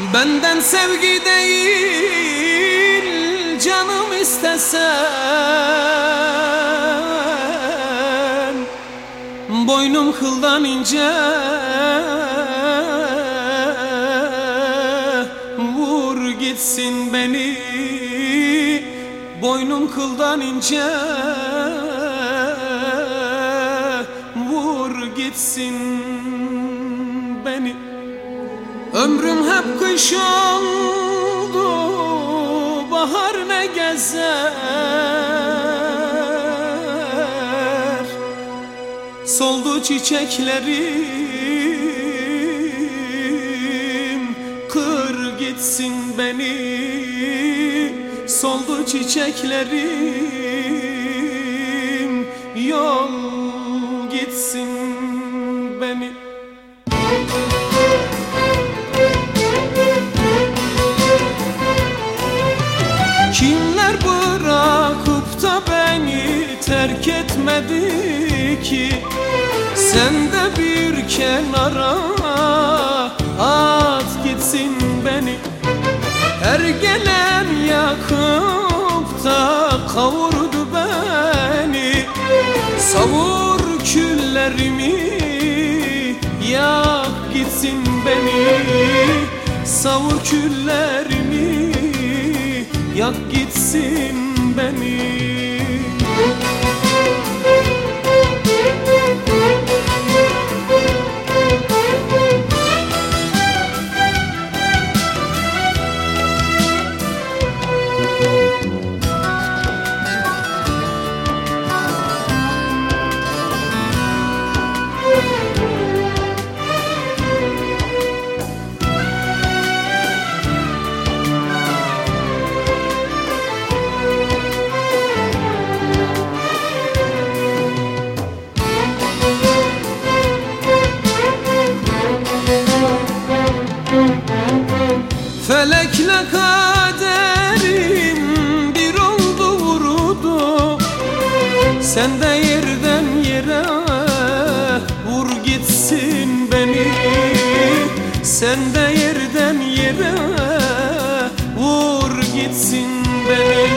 Benden sevgi değil canım istesen. Boynum kıldan ince Vur gitsin beni. Boynum kıldan ince Vur gitsin beni Ömrüm hep kış oldu Bahar ne gezer? Soldu çiçeklerim Kır gitsin beni. Soldu çiçeklerim Yol gitsin terk etmedi ki. Sen de bir kenara at gitsin beni. Her gelen yakıp da kavurdu beni. Savur küllerimi yak gitsin beni. Savur küllerimi yak gitsin beni Sen de yerden yere vur gitsin beni. Sen de yerden yere vur gitsin beni.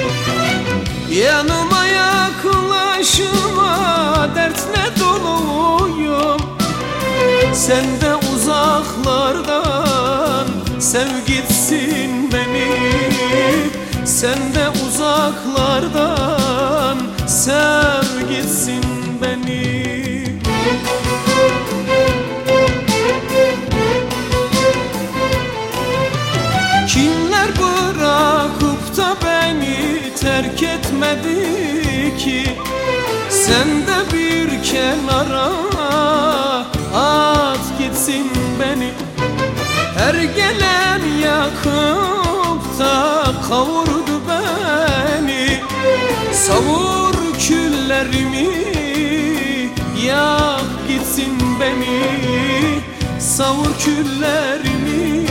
Yanıma yaklaşma dertle doluyum. Sen de uzaklardan sev gitsin Sen de uzaklardan sev gitsin beni. Kimler bırakıp da beni terk etmedi ki? Sen de bir kenara at gitsin beni. Her gelen yakıp da kavurdu Savur küllerimi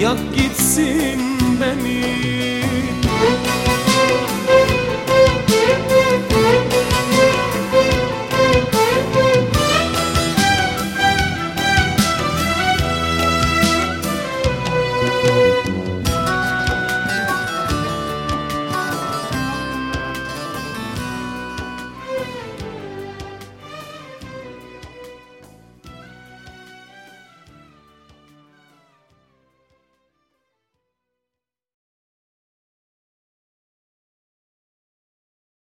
yak gitsin beni